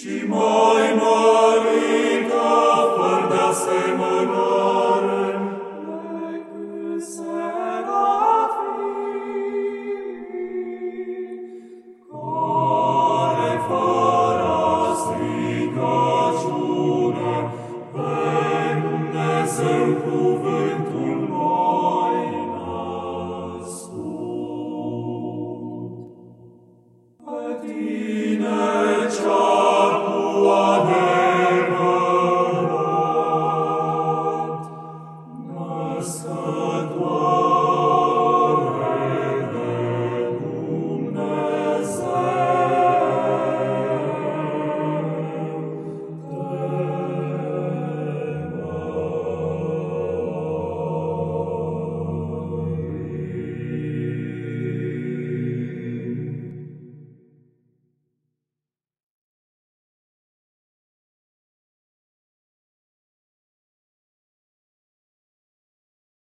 Shimon. Dumnezeu cuvântul mai născut.